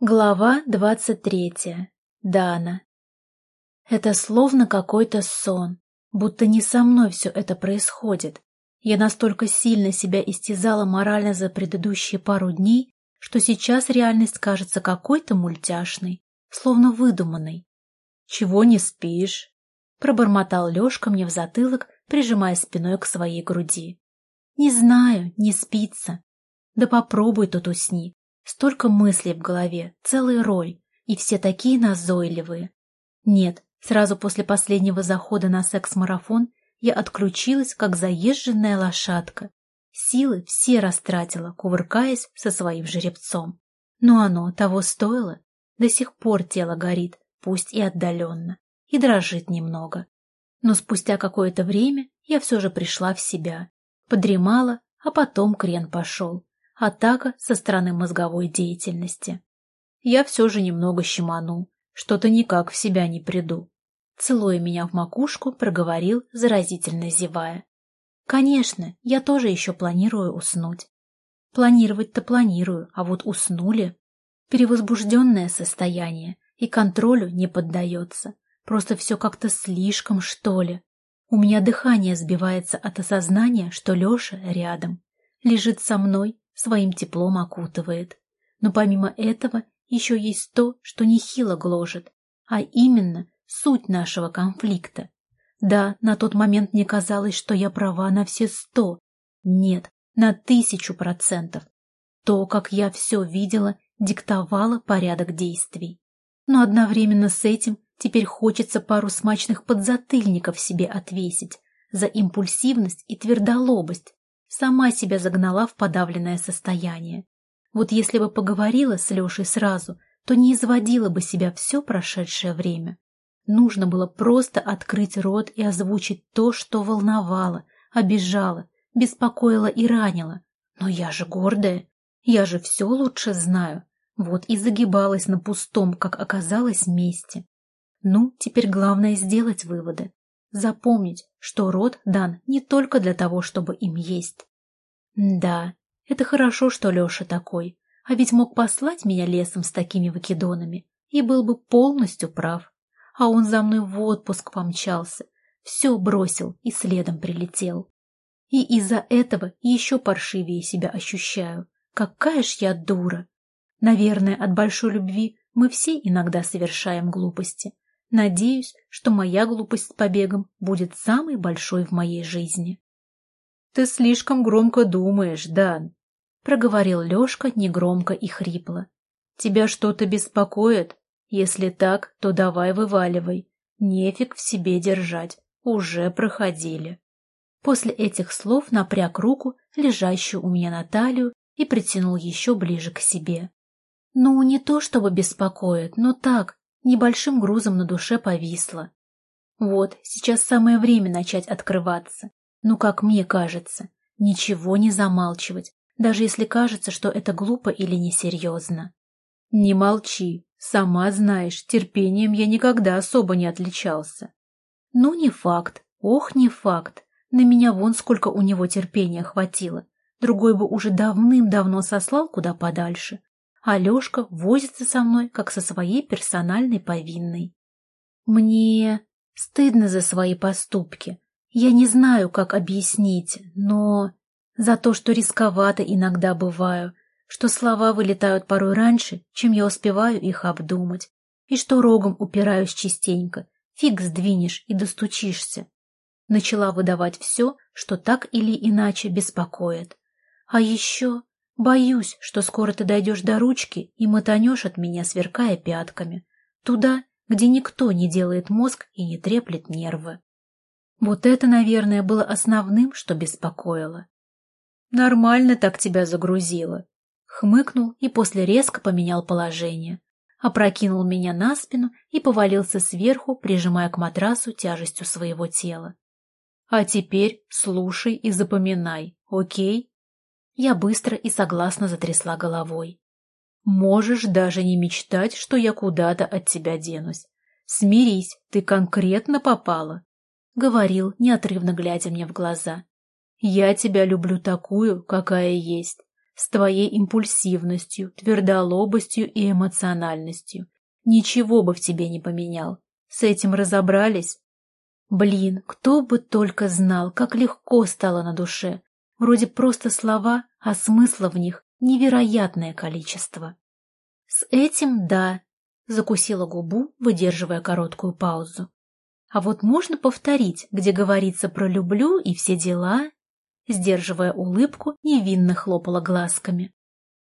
Глава двадцать третья. Дана. Это словно какой-то сон, будто не со мной все это происходит. Я настолько сильно себя истязала морально за предыдущие пару дней, что сейчас реальность кажется какой-то мультяшной, словно выдуманной. «Чего не спишь?» — пробормотал Лешка мне в затылок, прижимая спиной к своей груди. «Не знаю, не спится. Да попробуй тут усни, Столько мыслей в голове, целый рой, и все такие назойливые. Нет, сразу после последнего захода на секс-марафон я отключилась, как заезженная лошадка. Силы все растратила, кувыркаясь со своим жеребцом. Но оно того стоило. До сих пор тело горит, пусть и отдаленно, и дрожит немного. Но спустя какое-то время я все же пришла в себя. Подремала, а потом крен пошел атака со стороны мозговой деятельности. Я все же немного щеману, что-то никак в себя не приду. Целуя меня в макушку, проговорил, заразительно зевая. Конечно, я тоже еще планирую уснуть. Планировать-то планирую, а вот уснули. Перевозбужденное состояние и контролю не поддается. Просто все как-то слишком, что ли. У меня дыхание сбивается от осознания, что Леша рядом. Лежит со мной, своим теплом окутывает. Но помимо этого еще есть то, что нехило гложет, а именно суть нашего конфликта. Да, на тот момент мне казалось, что я права на все сто. Нет, на тысячу процентов. То, как я все видела, диктовало порядок действий. Но одновременно с этим теперь хочется пару смачных подзатыльников себе отвесить за импульсивность и твердолобость, Сама себя загнала в подавленное состояние. Вот если бы поговорила с Лешей сразу, то не изводила бы себя все прошедшее время. Нужно было просто открыть рот и озвучить то, что волновало, обижало, беспокоило и ранило. Но я же гордая, я же все лучше знаю. Вот и загибалась на пустом, как оказалось, месте. Ну, теперь главное сделать выводы. Запомнить, что род дан не только для того, чтобы им есть. Да, это хорошо, что Леша такой, а ведь мог послать меня лесом с такими выкидонами и был бы полностью прав. А он за мной в отпуск помчался, все бросил и следом прилетел. И из-за этого еще паршивее себя ощущаю. Какая ж я дура! Наверное, от большой любви мы все иногда совершаем глупости, Надеюсь, что моя глупость с побегом будет самой большой в моей жизни. — Ты слишком громко думаешь, Дан, — проговорил Лешка негромко и хрипло. — Тебя что-то беспокоит? Если так, то давай вываливай. Нефиг в себе держать. Уже проходили. После этих слов напряг руку, лежащую у меня на талию, и притянул еще ближе к себе. Ну, не то чтобы беспокоит, но так, небольшим грузом на душе повисло. Вот, сейчас самое время начать открываться. Ну, как мне кажется, ничего не замалчивать, даже если кажется, что это глупо или несерьезно. Не молчи, сама знаешь, терпением я никогда особо не отличался. Ну, не факт, ох, не факт. На меня вон сколько у него терпения хватило. Другой бы уже давным-давно сослал куда подальше. Алешка возится со мной, как со своей персональной повинной. Мне стыдно за свои поступки. Я не знаю, как объяснить, но за то, что рисковато иногда бываю, что слова вылетают порой раньше, чем я успеваю их обдумать, и что рогом упираюсь частенько, фиг сдвинешь и достучишься. Начала выдавать все, что так или иначе беспокоит. А еще Боюсь, что скоро ты дойдешь до ручки и мотанешь от меня, сверкая пятками. Туда, где никто не делает мозг и не треплет нервы. Вот это, наверное, было основным, что беспокоило. Нормально так тебя загрузило. Хмыкнул и после резко поменял положение. Опрокинул меня на спину и повалился сверху, прижимая к матрасу тяжестью своего тела. А теперь слушай и запоминай, окей? Я быстро и согласно затрясла головой. «Можешь даже не мечтать, что я куда-то от тебя денусь. Смирись, ты конкретно попала», — говорил, неотрывно глядя мне в глаза. «Я тебя люблю такую, какая есть, с твоей импульсивностью, твердолобостью и эмоциональностью. Ничего бы в тебе не поменял. С этим разобрались? Блин, кто бы только знал, как легко стало на душе. Вроде просто слова, а смысла в них невероятное количество. С этим да, закусила губу, выдерживая короткую паузу. А вот можно повторить, где говорится про «люблю» и все дела? Сдерживая улыбку, невинно хлопала глазками.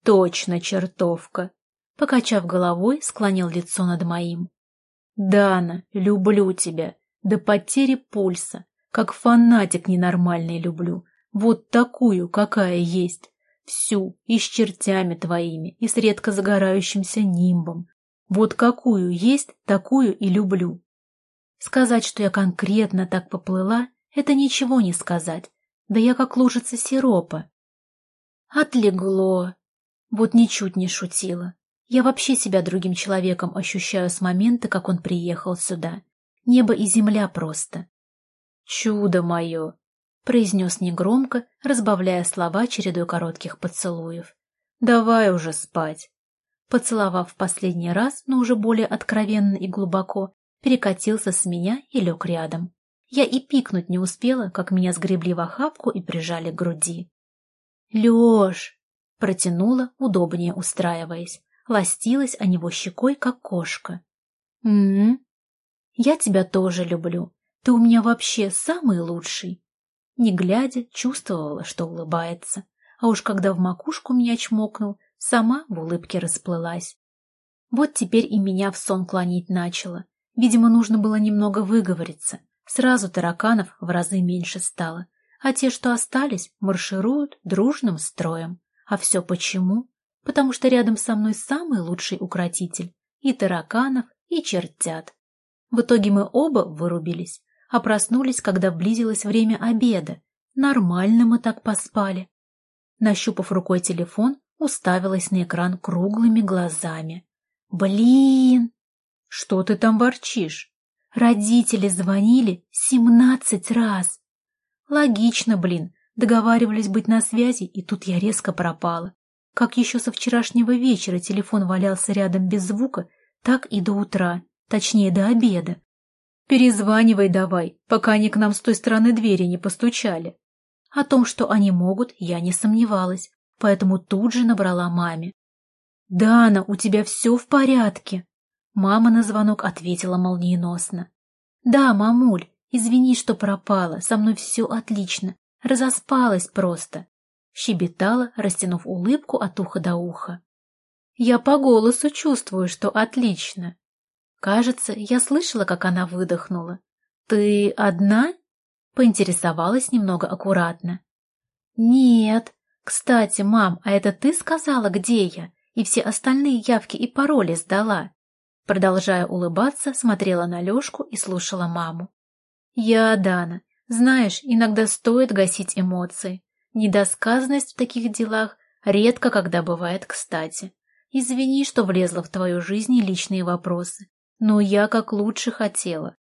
Точно, чертовка! Покачав головой, склонил лицо над моим. Дана, люблю тебя, до потери пульса, как фанатик ненормальный люблю, вот такую, какая есть, всю, и с чертями твоими, и с редко загорающимся нимбом. Вот какую есть, такую и люблю. Сказать, что я конкретно так поплыла, это ничего не сказать, да я как лужица сиропа. Отлегло. Вот ничуть не шутила. Я вообще себя другим человеком ощущаю с момента, как он приехал сюда. Небо и земля просто. «Чудо мое!» — произнес негромко, разбавляя слова чередой коротких поцелуев. «Давай уже спать!» Поцеловав в последний раз, но уже более откровенно и глубоко, перекатился с меня и лег рядом. Я и пикнуть не успела, как меня сгребли в охапку и прижали к груди. «Лёш!» — протянула, удобнее устраиваясь, ластилась о него щекой, как кошка. «М-м-м!» «Я тебя тоже люблю. Ты у меня вообще самый лучший!» Не глядя, чувствовала, что улыбается. А уж когда в макушку меня чмокнул, сама в улыбке расплылась. Вот теперь и меня в сон клонить начала. Видимо, нужно было немного выговориться. Сразу тараканов в разы меньше стало. А те, что остались, маршируют дружным строем. А все почему? Потому что рядом со мной самый лучший укротитель. И тараканов, и чертят. В итоге мы оба вырубились, а проснулись, когда близилось время обеда. Нормально мы так поспали. Нащупав рукой телефон, уставилась на экран круглыми глазами. «Блин!» «Что ты там ворчишь?» «Родители звонили семнадцать раз!» «Логично, блин, договаривались быть на связи, и тут я резко пропала. Как еще со вчерашнего вечера телефон валялся рядом без звука, так и до утра, точнее, до обеда. Перезванивай давай, пока они к нам с той стороны двери не постучали. О том, что они могут, я не сомневалась, поэтому тут же набрала маме. «Дана, у тебя все в порядке?» Мама на звонок ответила молниеносно. «Да, мамуль, извини, что пропала, со мной все отлично, разоспалась просто», щебетала, растянув улыбку от уха до уха. «Я по голосу чувствую, что отлично». Кажется, я слышала, как она выдохнула. «Ты одна?» Поинтересовалась немного аккуратно. «Нет. Кстати, мам, а это ты сказала, где я? И все остальные явки и пароли сдала?» Продолжая улыбаться, смотрела на Лешку и слушала маму. «Я, Дана, знаешь, иногда стоит гасить эмоции. Недосказанность в таких делах редко когда бывает кстати. Извини, что влезла в твою жизнь личные вопросы, но я как лучше хотела.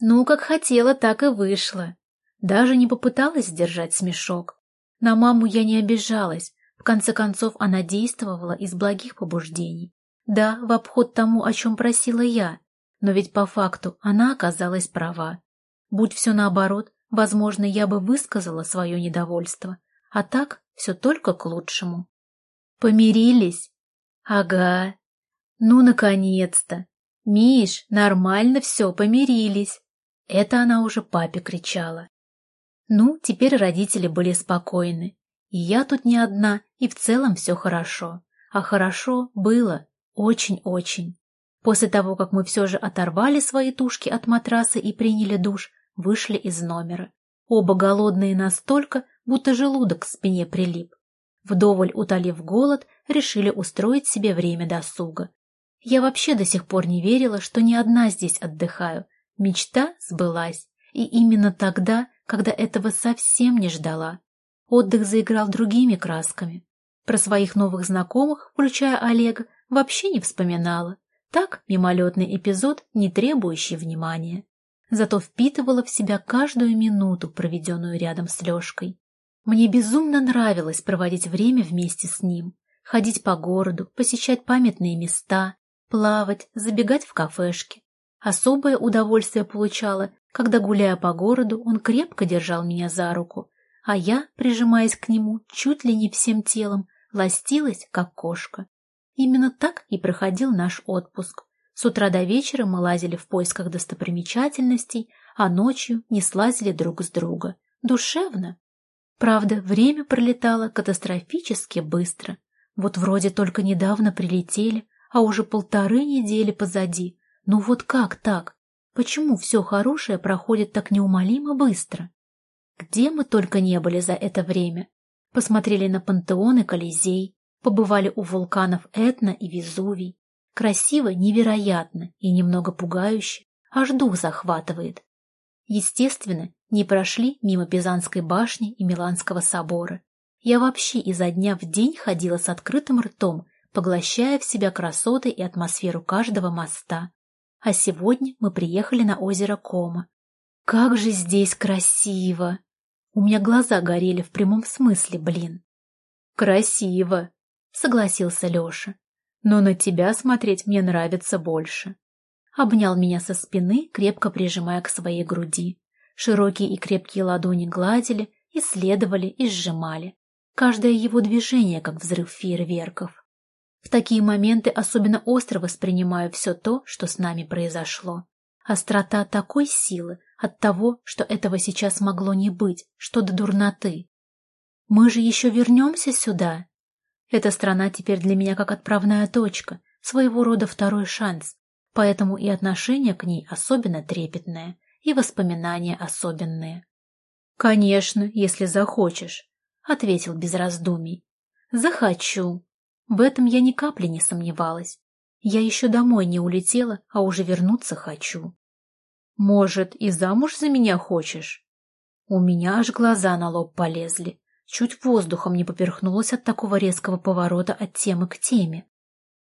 Ну, как хотела, так и вышло. Даже не попыталась сдержать смешок. На маму я не обижалась, в конце концов она действовала из благих побуждений. Да, в обход тому, о чем просила я, но ведь по факту она оказалась права. Будь все наоборот, возможно, я бы высказала свое недовольство, а так все только к лучшему. Помирились? Ага. Ну, наконец-то. Миш, нормально все, помирились. Это она уже папе кричала. Ну, теперь родители были спокойны. И я тут не одна, и в целом все хорошо. А хорошо было, очень-очень. После того, как мы все же оторвали свои тушки от матраса и приняли душ, вышли из номера. Оба голодные настолько, будто желудок к спине прилип. Вдоволь утолив голод, решили устроить себе время досуга. Я вообще до сих пор не верила, что не одна здесь отдыхаю. Мечта сбылась. И именно тогда, когда этого совсем не ждала. Отдых заиграл другими красками. Про своих новых знакомых, включая Олега, вообще не вспоминала. Так, мимолетный эпизод, не требующий внимания. Зато впитывала в себя каждую минуту, проведенную рядом с Лешкой. Мне безумно нравилось проводить время вместе с ним, ходить по городу, посещать памятные места, плавать, забегать в кафешки. Особое удовольствие получала, когда, гуляя по городу, он крепко держал меня за руку, а я, прижимаясь к нему чуть ли не всем телом, ластилась, как кошка. Именно так и проходил наш отпуск. С утра до вечера мы лазили в поисках достопримечательностей, а ночью не слазили друг с друга. Душевно. Правда, время пролетало катастрофически быстро. Вот вроде только недавно прилетели, а уже полторы недели позади. Ну вот как так? Почему все хорошее проходит так неумолимо быстро? Где мы только не были за это время. Посмотрели на пантеон и Колизей, побывали у вулканов Этна и Везувий. Красиво невероятно и немного пугающе, аж дух захватывает. Естественно, не прошли мимо Пизанской башни и Миланского собора. Я вообще изо дня в день ходила с открытым ртом, поглощая в себя красоты и атмосферу каждого моста. А сегодня мы приехали на озеро Кома. Как же здесь красиво! У меня глаза горели в прямом смысле, блин. Красиво, согласился Леша. Но на тебя смотреть мне нравится больше. Обнял меня со спины, крепко прижимая к своей груди. Широкие и крепкие ладони гладили, исследовали и сжимали. Каждое его движение, как взрыв фейерверков. В такие моменты особенно остро воспринимаю все то, что с нами произошло. Острота такой силы от того, что этого сейчас могло не быть, что до дурноты. Мы же еще вернемся сюда. Эта страна теперь для меня как отправная точка, своего рода второй шанс, поэтому и отношение к ней особенно трепетное, и воспоминания особенные. «Конечно, если захочешь», — ответил без раздумий. «Захочу», в этом я ни капли не сомневалась. Я еще домой не улетела, а уже вернуться хочу. Может, и замуж за меня хочешь? У меня аж глаза на лоб полезли. Чуть воздухом не поперхнулась от такого резкого поворота от темы к теме.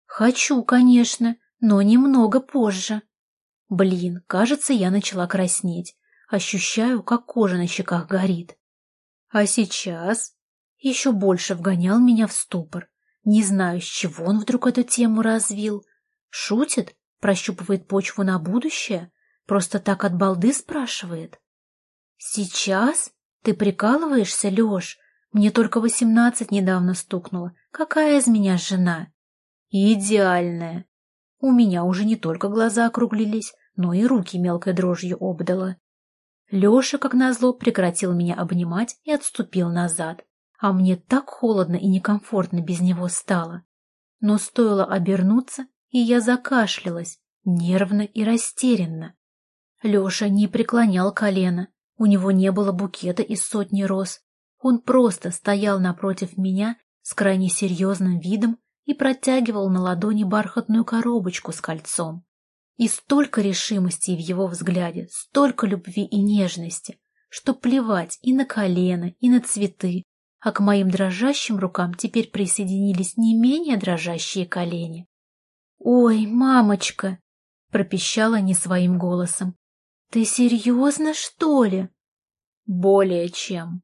Хочу, конечно, но немного позже. Блин, кажется, я начала краснеть. Ощущаю, как кожа на щеках горит. А сейчас еще больше вгонял меня в ступор. Не знаю, с чего он вдруг эту тему развил. Шутит? Прощупывает почву на будущее? Просто так от балды спрашивает? Сейчас? Ты прикалываешься, Леш? Мне только восемнадцать недавно стукнуло. Какая из меня жена? Идеальная. У меня уже не только глаза округлились, но и руки мелкой дрожью обдало. Леша, как назло, прекратил меня обнимать и отступил назад а мне так холодно и некомфортно без него стало. Но стоило обернуться, и я закашлялась, нервно и растерянно. Леша не преклонял колено, у него не было букета из сотни роз. Он просто стоял напротив меня с крайне серьезным видом и протягивал на ладони бархатную коробочку с кольцом. И столько решимости в его взгляде, столько любви и нежности, что плевать и на колено, и на цветы, а к моим дрожащим рукам теперь присоединились не менее дрожащие колени. «Ой, мамочка!» — пропищала не своим голосом. «Ты серьезно, что ли?» «Более чем»,